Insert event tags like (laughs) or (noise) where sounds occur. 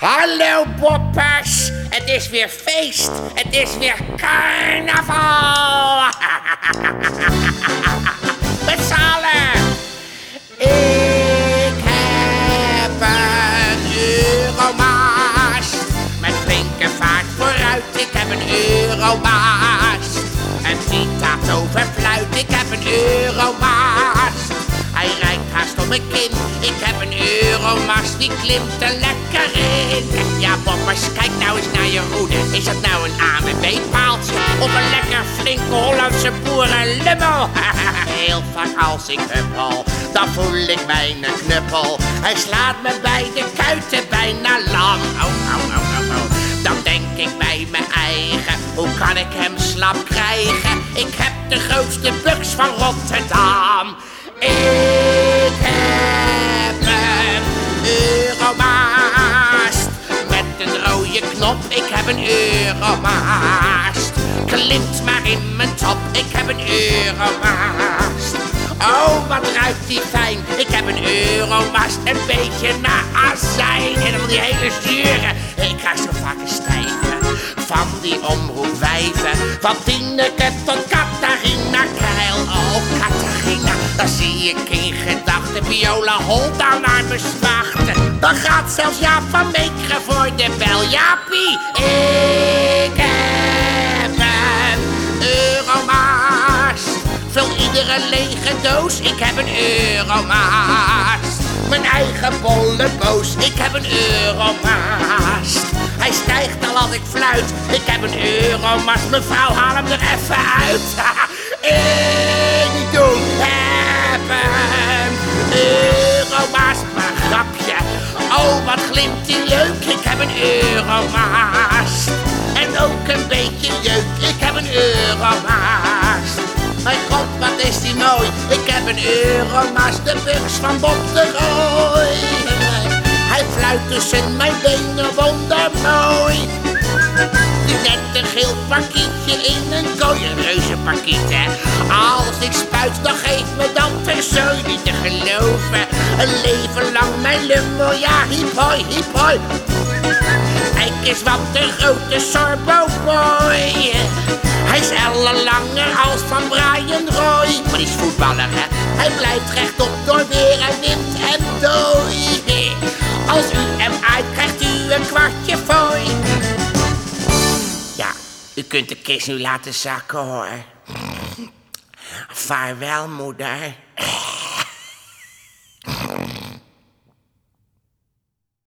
Hallo poppers, het is weer feest, het is weer carnaval. (laughs) Met z'n. Ik heb een euromaas. Met flinke vaart vooruit, ik heb een euromaas. En Piet gaat over fluit, ik heb een euromaas. Hij rijdt haast om mijn kin, ik heb een euromaas, die klimt er lekker in. Ja, boppers, kijk nou eens naar je roede. Is dat nou een A en B-paaltje of een lekker flinke Hollandse boerenlummel? (laughs) Heel vaak als ik huppel, dan voel ik mijn knuppel. Hij slaat me bij de kuiten bijna lam. Oh, oh, oh, oh, oh. Dan denk ik bij mijn eigen, hoe kan ik hem slap krijgen? Ik heb de grootste buks van Rotterdam. Ik knop. Ik heb een Euromaast. Klimt maar in mijn top. Ik heb een Euromaast. Oh, wat ruikt die fijn. Ik heb een Euromaast. Een beetje naar azijn. En dan die hele zure. Ik krijg zo vaak een van die omroepwijven. Van Tineke tot Catharina Keil. Oh, Catharina, dan zie ik in gedachten Viola Holda naar me zwachten. Dan gaat zelfs Jaap van Meekeren voor de bel. Jaapie, ik heb een euromaas. Vul iedere lege doos, ik heb een euromaas. Mijn eigen bolle boos, ik heb een euromaas. Hij stijgt al als ik fluit. Ik heb een euromas, mevrouw, haal hem er even uit. (laughs) wat glimt die leuk, ik heb een euromas. En ook een beetje jeuk, ik heb een euromas. Mijn god, wat is die mooi, ik heb een euromas, de buks van Bob de. Hij fluit tussen mijn benen wondermooi. Net een geel pakietje in een kooi, reuze hè. Als ik spuit, dan geef me dan terzooi niet te geloven. Een leven lang mijn lummel, ja, hiep hoi, hiep hoi. Kijk eens wat een grote sorbo-boy. Hij is ellenlanger als van Brian Roy. Maar die is voetballer, hè. Hij blijft rechtop door weer en wind en dooi. Als u hem uit krijgt u een kwartje u kunt de kist nu laten zakken hoor. Vaarwel, moeder.